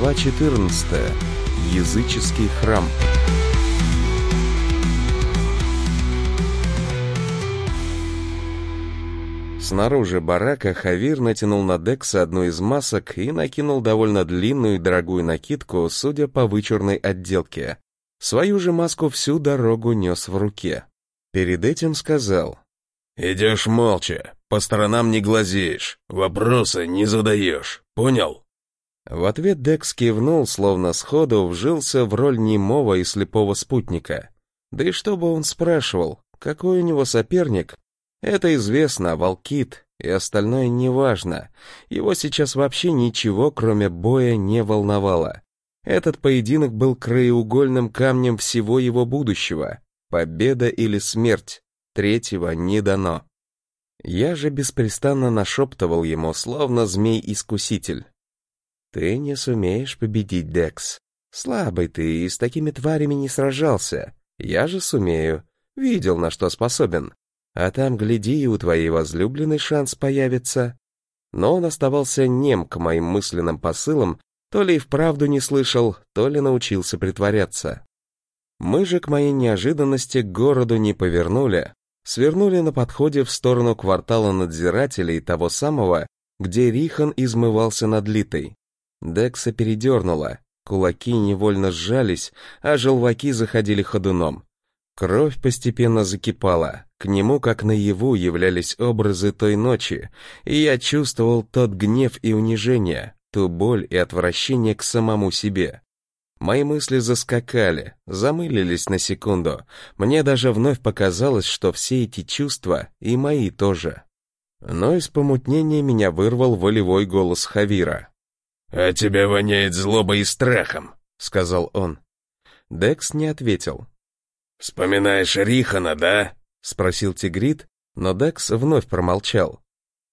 Глава 14. Языческий храм. Снаружи барака Хавир натянул на Декса одну из масок и накинул довольно длинную и дорогую накидку, судя по вычурной отделке. Свою же маску всю дорогу нес в руке. Перед этим сказал. «Идешь молча, по сторонам не глазеешь, вопросы не задаешь, понял?» В ответ Декс кивнул, словно сходу вжился в роль немого и слепого спутника. Да и что бы он спрашивал, какой у него соперник? Это известно, Волкит, и остальное неважно. Его сейчас вообще ничего, кроме боя, не волновало. Этот поединок был краеугольным камнем всего его будущего. Победа или смерть. Третьего не дано. Я же беспрестанно нашептывал ему, словно змей-искуситель. Ты не сумеешь победить, Декс. Слабый ты и с такими тварями не сражался. Я же сумею. Видел, на что способен. А там, гляди, и у твоей возлюбленной шанс появится. Но он оставался нем к моим мысленным посылам, то ли и вправду не слышал, то ли научился притворяться. Мы же к моей неожиданности к городу не повернули, свернули на подходе в сторону квартала надзирателей того самого, где Рихан измывался над Литой. Декса передернула, кулаки невольно сжались, а желваки заходили ходуном. Кровь постепенно закипала, к нему как наяву являлись образы той ночи, и я чувствовал тот гнев и унижение, ту боль и отвращение к самому себе. Мои мысли заскакали, замылились на секунду. Мне даже вновь показалось, что все эти чувства и мои тоже. Но из помутнения меня вырвал волевой голос Хавира. «А тебя воняет злобой и страхом», — сказал он. Декс не ответил. «Вспоминаешь Рихана, да?» — спросил Тигрит, но Декс вновь промолчал.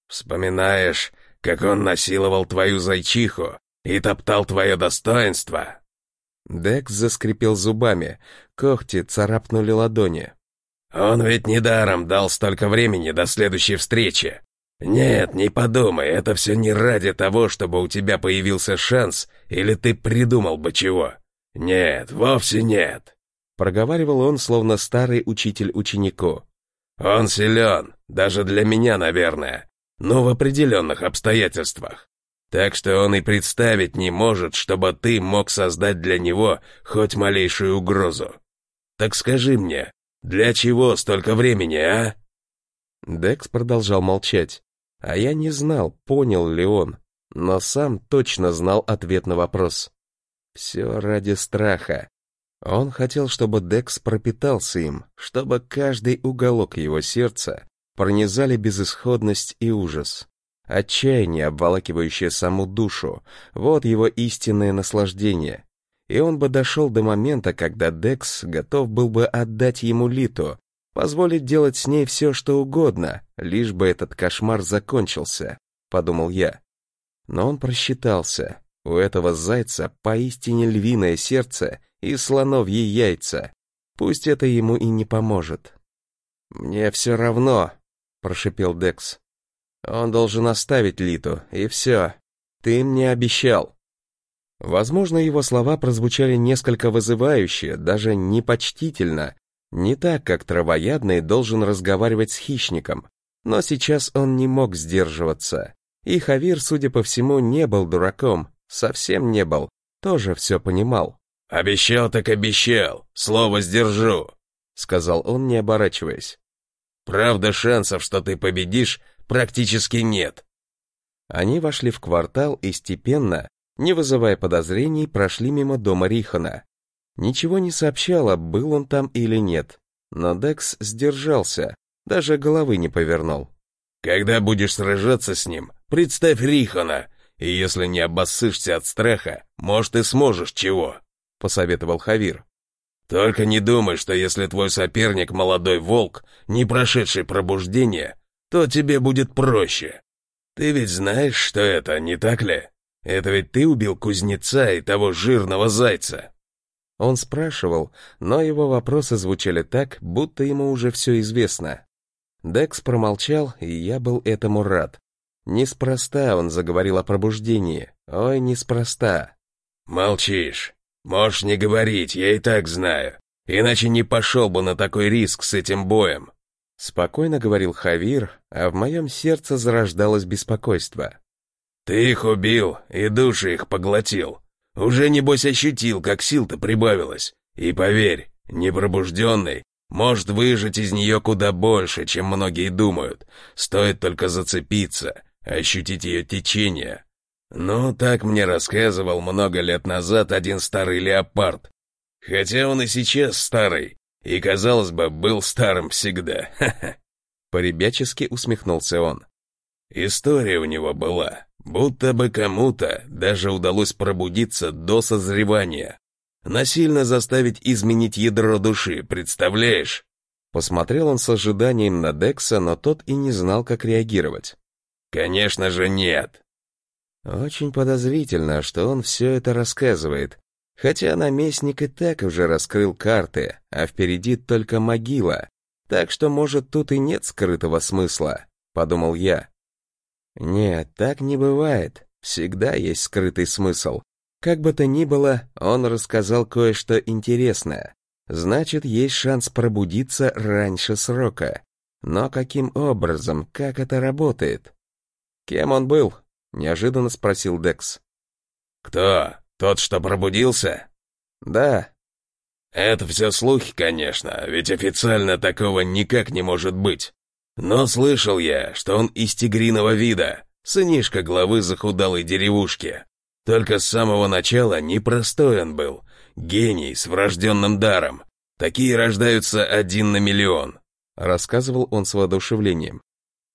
«Вспоминаешь, как он насиловал твою зайчиху и топтал твое достоинство?» Декс заскрипел зубами, когти царапнули ладони. «Он ведь недаром дал столько времени до следующей встречи. «Нет, не подумай, это все не ради того, чтобы у тебя появился шанс, или ты придумал бы чего. Нет, вовсе нет», — проговаривал он, словно старый учитель ученику. «Он силен, даже для меня, наверное, но в определенных обстоятельствах. Так что он и представить не может, чтобы ты мог создать для него хоть малейшую угрозу. Так скажи мне, для чего столько времени, а?» Декс продолжал молчать. А я не знал, понял ли он, но сам точно знал ответ на вопрос. Все ради страха. Он хотел, чтобы Декс пропитался им, чтобы каждый уголок его сердца пронизали безысходность и ужас. Отчаяние, обволакивающее саму душу, вот его истинное наслаждение. И он бы дошел до момента, когда Декс готов был бы отдать ему Литу, позволить делать с ней все, что угодно, лишь бы этот кошмар закончился, подумал я. Но он просчитался. У этого зайца поистине львиное сердце и слоновьи яйца. Пусть это ему и не поможет. «Мне все равно», — прошипел Декс. «Он должен оставить Литу, и все. Ты мне обещал». Возможно, его слова прозвучали несколько вызывающе, даже непочтительно, не так, как травоядный должен разговаривать с хищником, но сейчас он не мог сдерживаться. И Хавир, судя по всему, не был дураком, совсем не был, тоже все понимал. «Обещал так обещал, слово сдержу», — сказал он, не оборачиваясь. «Правда, шансов, что ты победишь, практически нет». Они вошли в квартал и степенно, не вызывая подозрений, прошли мимо дома Рихана. Ничего не сообщала, был он там или нет. Но Декс сдержался, даже головы не повернул. «Когда будешь сражаться с ним, представь Рихана, и если не обоссышься от страха, может, и сможешь чего», — посоветовал Хавир. «Только не думай, что если твой соперник молодой волк, не прошедший пробуждение, то тебе будет проще. Ты ведь знаешь, что это, не так ли? Это ведь ты убил кузнеца и того жирного зайца». Он спрашивал, но его вопросы звучали так, будто ему уже все известно. Декс промолчал, и я был этому рад. Неспроста он заговорил о пробуждении. Ой, неспроста. молчишь. Можешь не говорить, я и так знаю. Иначе не пошел бы на такой риск с этим боем. Спокойно говорил Хавир, а в моем сердце зарождалось беспокойство. Ты их убил и души их поглотил. Уже, небось, ощутил, как сил-то прибавилось. И поверь, непробужденный может выжить из нее куда больше, чем многие думают. Стоит только зацепиться, ощутить ее течение. Ну, так мне рассказывал много лет назад один старый леопард. Хотя он и сейчас старый, и, казалось бы, был старым всегда. Ха-ха. Поребячески усмехнулся он. История у него была, будто бы кому-то даже удалось пробудиться до созревания. Насильно заставить изменить ядро души, представляешь? Посмотрел он с ожиданием на Декса, но тот и не знал, как реагировать. Конечно же нет. Очень подозрительно, что он все это рассказывает, хотя наместник и так уже раскрыл карты, а впереди только могила, так что, может, тут и нет скрытого смысла, подумал я. Нет, так не бывает, всегда есть скрытый смысл. Как бы то ни было, он рассказал кое-что интересное. Значит, есть шанс пробудиться раньше срока. Но каким образом, как это работает? Кем он был? Неожиданно спросил Декс. «Кто? Тот, что пробудился?» «Да». «Это все слухи, конечно, ведь официально такого никак не может быть. Но слышал я, что он из тигриного вида, сынишка главы захудалой деревушки. Только с самого начала непростой он был, гений с врожденным даром. Такие рождаются один на миллион», — рассказывал он с воодушевлением.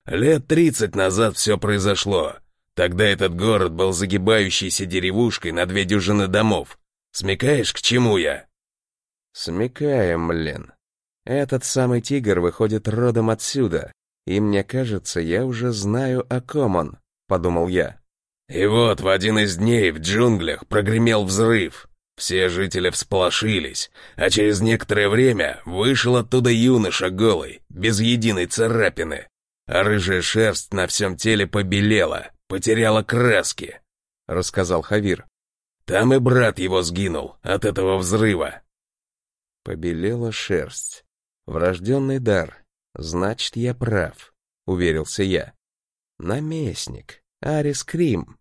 «Лет тридцать назад все произошло. Тогда этот город был загибающейся деревушкой на две дюжины домов. Смекаешь, к чему я?» «Смекаем, блин. Этот самый тигр выходит родом отсюда, и мне кажется, я уже знаю, о ком он», — подумал я. И вот в один из дней в джунглях прогремел взрыв. Все жители всполошились, а через некоторое время вышел оттуда юноша голый, без единой царапины. А рыжая шерсть на всем теле побелела, потеряла краски, — рассказал Хавир. Там и брат его сгинул от этого взрыва. Побелела шерсть. Врожденный дар. Значит, я прав, — уверился я. Наместник. Арис Крим.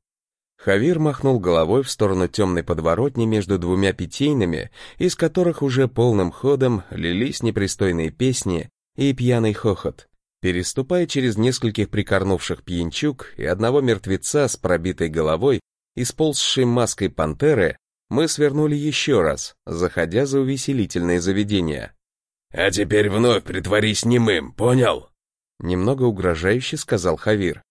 Хавир махнул головой в сторону темной подворотни между двумя питейными, из которых уже полным ходом лились непристойные песни и пьяный хохот. Переступая через нескольких прикорнувших пьянчук и одного мертвеца с пробитой головой и сползшей маской пантеры, мы свернули еще раз, заходя за увеселительные заведения. «А теперь вновь притворись немым, понял?» Немного угрожающе сказал Хавир.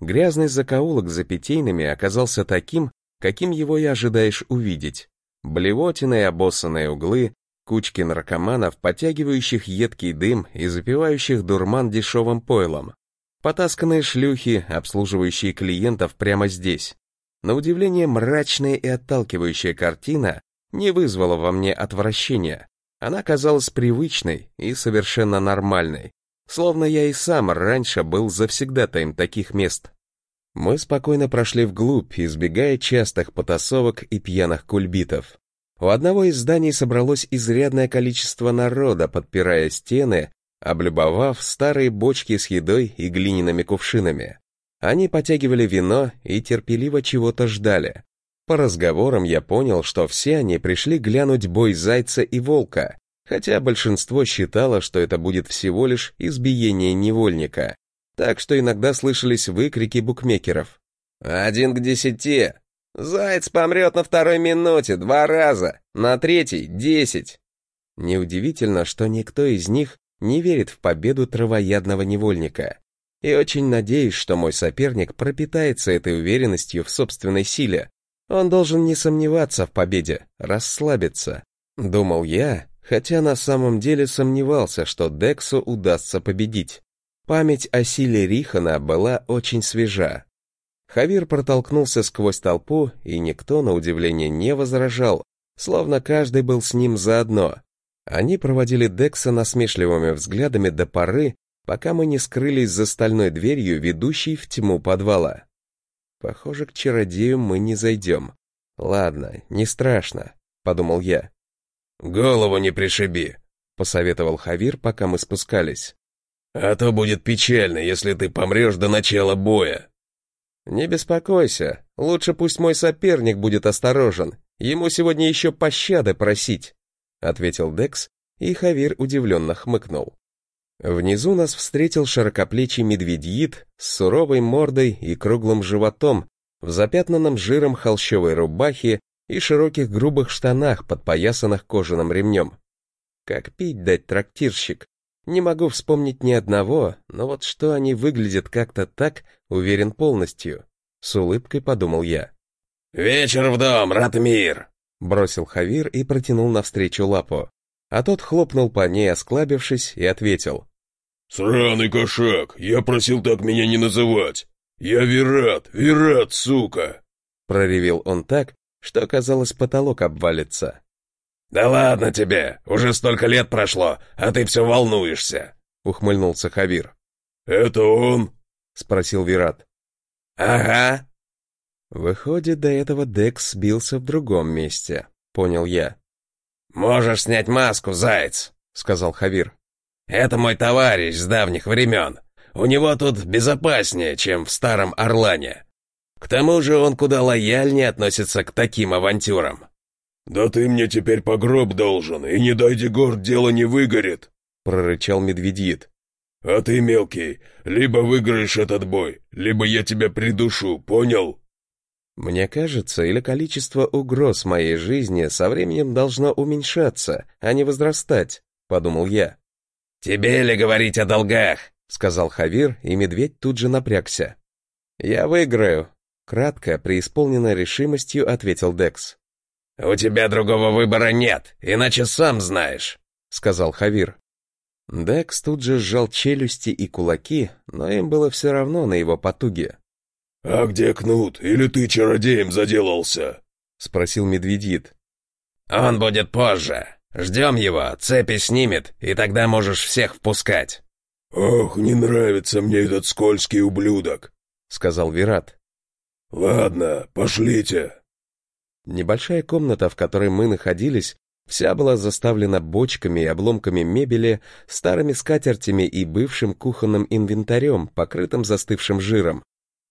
Грязный закоулок за питейными оказался таким, каким его и ожидаешь увидеть. Блевотины обоссанные углы, Кучки наркоманов, потягивающих едкий дым и запивающих дурман дешевым пойлом. Потасканные шлюхи, обслуживающие клиентов прямо здесь. На удивление, мрачная и отталкивающая картина не вызвала во мне отвращения. Она казалась привычной и совершенно нормальной, словно я и сам раньше был завсегдатаем таких мест. Мы спокойно прошли вглубь, избегая частых потасовок и пьяных кульбитов. У одного из зданий собралось изрядное количество народа, подпирая стены, облюбовав старые бочки с едой и глиняными кувшинами. Они потягивали вино и терпеливо чего-то ждали. По разговорам я понял, что все они пришли глянуть бой зайца и волка, хотя большинство считало, что это будет всего лишь избиение невольника. Так что иногда слышались выкрики букмекеров. «Один к десяти! Заяц помрет на второй минуте два раза, на третий — десять. Неудивительно, что никто из них не верит в победу травоядного невольника. И очень надеюсь, что мой соперник пропитается этой уверенностью в собственной силе. Он должен не сомневаться в победе, расслабиться. Думал я, хотя на самом деле сомневался, что Дексу удастся победить. Память о силе Рихана была очень свежа, Хавир протолкнулся сквозь толпу, и никто, на удивление, не возражал, словно каждый был с ним заодно. Они проводили Декса насмешливыми взглядами до поры, пока мы не скрылись за стальной дверью, ведущей в тьму подвала. Похоже, к чародею мы не зайдем. Ладно, не страшно, подумал я. Голову не пришиби, посоветовал Хавир, пока мы спускались. А то будет печально, если ты помрешь до начала боя. Не беспокойся, лучше пусть мой соперник будет осторожен. Ему сегодня еще пощады просить, ответил Декс, и Хавир удивленно хмыкнул. Внизу нас встретил широкоплечий медведьит с суровой мордой и круглым животом, в запятнанном жиром холщовой рубахе и широких грубых штанах, подпоясанных кожаным ремнем. Как пить дать трактирщик? Не могу вспомнить ни одного, но вот что они выглядят как-то так, уверен полностью. С улыбкой подумал я. «Вечер в дом, Ратмир!» Бросил Хавир и протянул навстречу лапу. А тот хлопнул по ней, осклабившись, и ответил. «Сраный кошак, я просил так меня не называть. Я Вират, Вират, сука!» Проревел он так, что, казалось, потолок обвалится. «Да ладно тебе, уже столько лет прошло, а ты все волнуешься!» — ухмыльнулся Хавир. «Это он?» — спросил Вират. «Ага». Выходит, до этого Декс сбился в другом месте, понял я. «Можешь снять маску, заяц», — сказал Хавир. «Это мой товарищ с давних времен. У него тут безопаснее, чем в старом Орлане. К тому же он куда лояльнее относится к таким авантюрам». «Да ты мне теперь по гроб должен, и не дай Дегорд дело не выгорит», — прорычал медведит. «А ты, мелкий, либо выиграешь этот бой, либо я тебя придушу, понял?» Мне кажется, или количество угроз моей жизни со временем должно уменьшаться, а не возрастать, подумал я. Тебе ли говорить о долгах? сказал Хавир, и медведь тут же напрягся. Я выиграю, кратко, преисполненной решимостью ответил Декс. У тебя другого выбора нет, иначе сам знаешь, сказал Хавир. Декс тут же сжал челюсти и кулаки, но им было все равно на его потуги. «А где Кнут? Или ты чародеем заделался?» — спросил Медведит. «Он будет позже. Ждем его, цепи снимет, и тогда можешь всех впускать». «Ох, не нравится мне этот скользкий ублюдок», — сказал Вират. «Ладно, пошлите». Небольшая комната, в которой мы находились, вся была заставлена бочками и обломками мебели, старыми скатертями и бывшим кухонным инвентарем, покрытым застывшим жиром.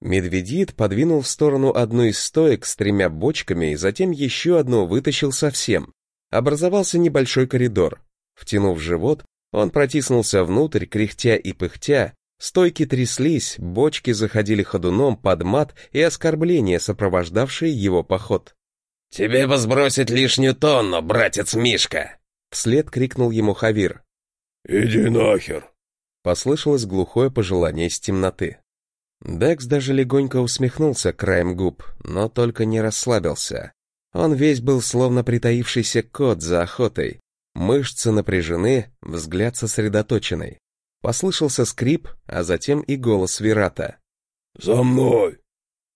Медведит подвинул в сторону одну из стоек с тремя бочками и затем еще одну вытащил совсем. Образовался небольшой коридор. Втянув живот, он протиснулся внутрь, кряхтя и пыхтя, стойки тряслись, бочки заходили ходуном под мат и оскорбления, сопровождавшие его поход. «Тебе бы сбросить лишнюю тонну, братец Мишка!» Вслед крикнул ему Хавир. «Иди нахер!» Послышалось глухое пожелание из темноты. Декс даже легонько усмехнулся краем губ, но только не расслабился. Он весь был словно притаившийся кот за охотой. Мышцы напряжены, взгляд сосредоточенный. Послышался скрип, а затем и голос Вирата. «За мной!»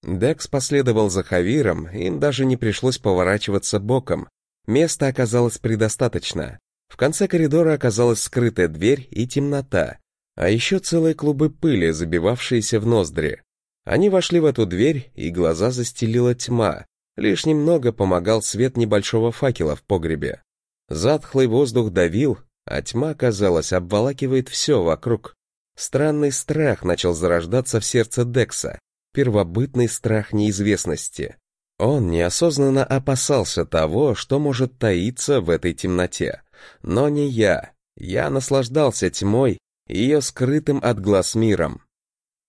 Декс последовал за Хавиром, им даже не пришлось поворачиваться боком. Места оказалось предостаточно. В конце коридора оказалась скрытая дверь и темнота, а еще целые клубы пыли, забивавшиеся в ноздри. Они вошли в эту дверь, и глаза застелила тьма. Лишь немного помогал свет небольшого факела в погребе. Затхлый воздух давил, а тьма, казалось, обволакивает все вокруг. Странный страх начал зарождаться в сердце Декса, первобытный страх неизвестности. Он неосознанно опасался того, что может таиться в этой темноте. Но не я. Я наслаждался тьмой ее скрытым от глаз миром.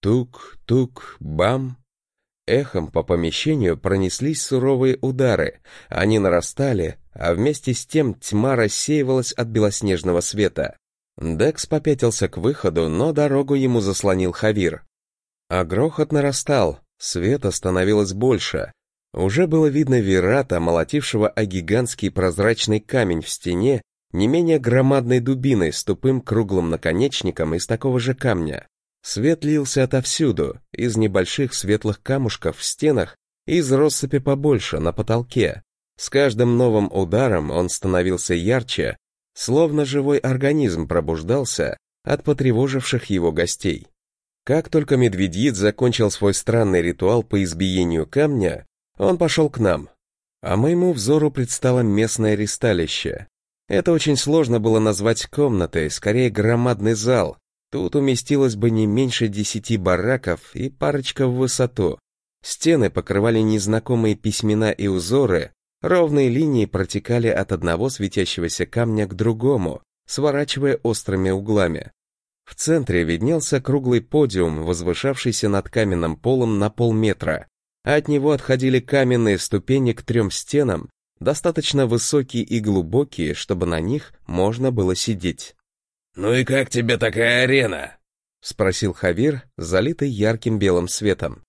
Тук-тук-бам. Эхом по помещению пронеслись суровые удары. Они нарастали, а вместе с тем тьма рассеивалась от белоснежного света. Декс попятился к выходу, но дорогу ему заслонил Хавир. А грохот нарастал, света становилось больше. Уже было видно Вирата, молотившего о гигантский прозрачный камень в стене не менее громадной дубиной с тупым круглым наконечником из такого же камня. Свет лился отовсюду, из небольших светлых камушков в стенах и из россыпи побольше на потолке. С каждым новым ударом он становился ярче, словно живой организм пробуждался от потревоживших его гостей. Как только медведит закончил свой странный ритуал по избиению камня, он пошел к нам. А моему взору предстало местное ристалище. Это очень сложно было назвать комнатой, скорее громадный зал. Тут уместилось бы не меньше десяти бараков и парочка в высоту. Стены покрывали незнакомые письмена и узоры, ровные линии протекали от одного светящегося камня к другому, сворачивая острыми углами. В центре виднелся круглый подиум, возвышавшийся над каменным полом на полметра, а от него отходили каменные ступени к трем стенам, достаточно высокие и глубокие, чтобы на них можно было сидеть. «Ну и как тебе такая арена?» — спросил Хавир, залитый ярким белым светом.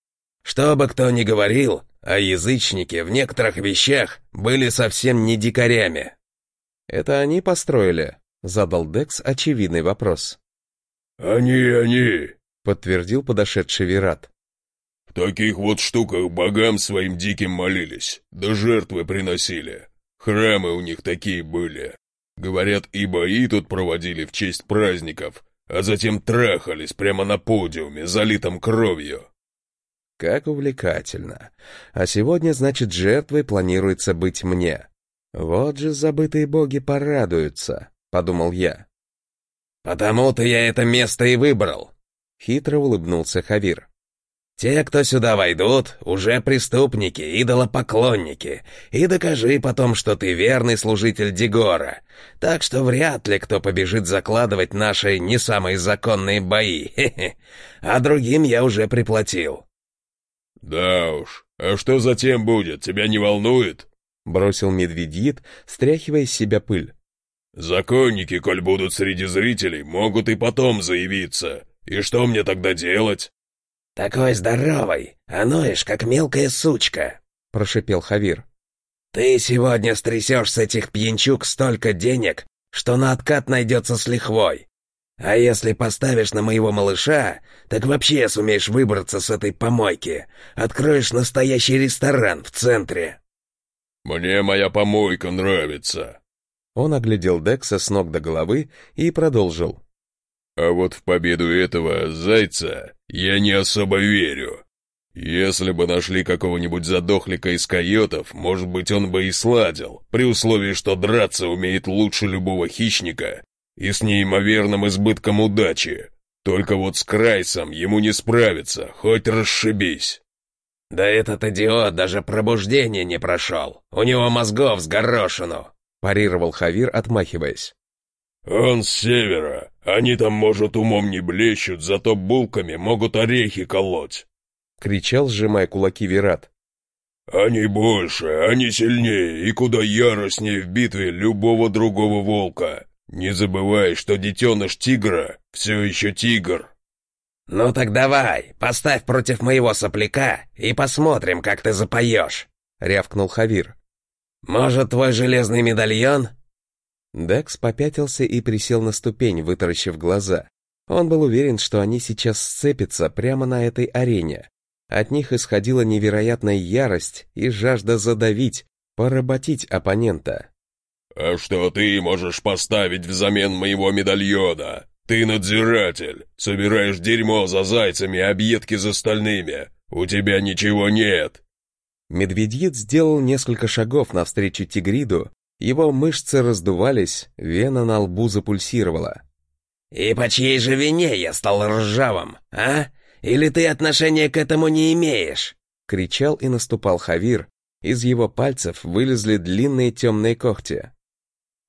«Что бы кто ни говорил, а язычники в некоторых вещах были совсем не дикарями». «Это они построили?» — задал Декс очевидный вопрос. «Они, они!» — подтвердил подошедший Вират. «В таких вот штуках богам своим диким молились, да жертвы приносили. Храмы у них такие были. Говорят, и бои тут проводили в честь праздников, а затем трахались прямо на подиуме, залитом кровью». Как увлекательно. А сегодня, значит, жертвой планируется быть мне. Вот же забытые боги порадуются, подумал я. «Потому-то я это место и выбрал», — хитро улыбнулся Хавир. «Те, кто сюда войдут, уже преступники, идолопоклонники, и докажи потом, что ты верный служитель Дигора, так что вряд ли кто побежит закладывать наши не самые законные бои, хе -хе. а другим я уже приплатил». «Да уж, а что затем будет, тебя не волнует?» — бросил медведит, стряхивая с себя пыль. Законники, коль будут среди зрителей, могут и потом заявиться. И что мне тогда делать? Такой здоровый, а ноешь, как мелкая сучка, прошипел Хавир. Ты сегодня стрясешь с этих пьянчук столько денег, что на откат найдется с лихвой. А если поставишь на моего малыша, так вообще сумеешь выбраться с этой помойки. Откроешь настоящий ресторан в центре. Мне моя помойка нравится, он оглядел Декса с ног до головы и продолжил. «А вот в победу этого зайца я не особо верю. Если бы нашли какого-нибудь задохлика из койотов, может быть, он бы и сладил, при условии, что драться умеет лучше любого хищника и с неимоверным избытком удачи. Только вот с Крайсом ему не справиться, хоть расшибись». «Да этот идиот даже пробуждение не прошел. У него мозгов с горошину», — парировал Хавир, отмахиваясь. «Он с севера. Они там, может, умом не блещут, зато булками могут орехи колоть!» — кричал, сжимая кулаки Вират. «Они больше, они сильнее и куда яростнее в битве любого другого волка. Не забывай, что детеныш тигра все еще тигр». «Ну так давай, поставь против моего сопляка и посмотрим, как ты запоешь», — рявкнул Хавир. «Может, твой железный медальон?» Декс попятился и присел на ступень, вытаращив глаза. Он был уверен, что они сейчас сцепятся прямо на этой арене. От них исходила невероятная ярость и жажда задавить, поработить оппонента. «А что ты можешь поставить взамен моего медальона? Ты надзиратель, собираешь дерьмо за зайцами, объедки за стальными. У тебя ничего нет. Медведит сделал несколько шагов навстречу тигриду, его мышцы раздувались, вена на лбу запульсировала. «И по чьей же вине я стал ржавым, а? Или ты отношения к этому не имеешь?» — кричал и наступал Хавир. Из его пальцев вылезли длинные темные когти.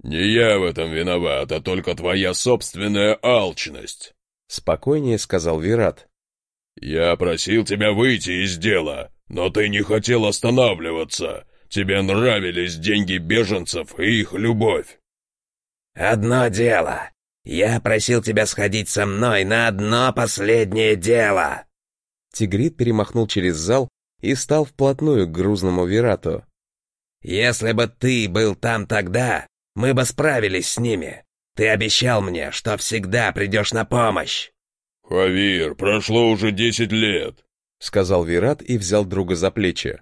«Не я в этом виноват, а только твоя собственная алчность», — спокойнее сказал Вират. «Я просил тебя выйти из дела, но ты не хотел останавливаться. Тебе нравились деньги беженцев и их любовь. Одно дело. Я просил тебя сходить со мной на одно последнее дело. Тигрит перемахнул через зал и стал вплотную к грузному Вирату. Если бы ты был там тогда, мы бы справились с ними. Ты обещал мне, что всегда придешь на помощь. Хавир, прошло уже десять лет. — сказал Вират и взял друга за плечи.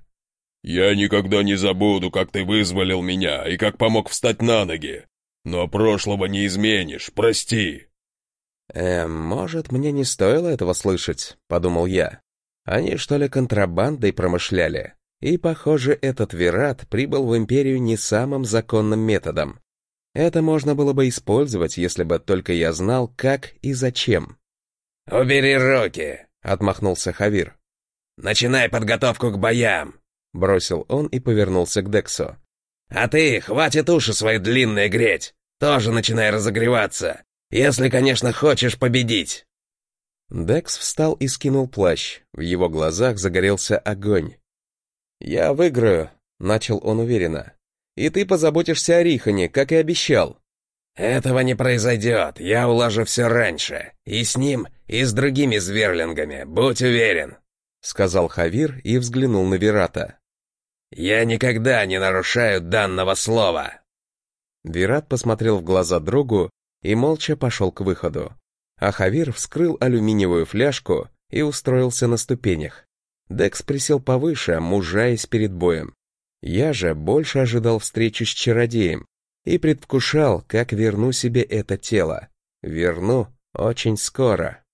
«Я никогда не забуду, как ты вызволил меня и как помог встать на ноги. Но прошлого не изменишь, прости». «Эм, может, мне не стоило этого слышать», — подумал я. «Они, что ли, контрабандой промышляли? И, похоже, этот Верат прибыл в Империю не самым законным методом. Это можно было бы использовать, если бы только я знал, как и зачем. «Убери руки!» — отмахнулся Хавир. «Начинай подготовку к боям!» — бросил он и повернулся к Дексу. «А ты, хватит уши свои длинные греть! Тоже начинай разогреваться! Если, конечно, хочешь победить!» Декс встал и скинул плащ. В его глазах загорелся огонь. «Я выиграю», — начал он уверенно. «И ты позаботишься о Рихане, как и обещал». «Этого не произойдет, я уложу все раньше. И с ним, и с другими зверлингами, будь уверен», — сказал Хавир и взглянул на Вирата. «Я никогда не нарушаю данного слова». Вират посмотрел в глаза другу и молча пошел к выходу. А Хавир вскрыл алюминиевую фляжку и устроился на ступенях. Декс присел повыше, мужаясь перед боем. Я же больше ожидал встречи с чародеем и предвкушал, как верну себе это тело. Верну очень скоро.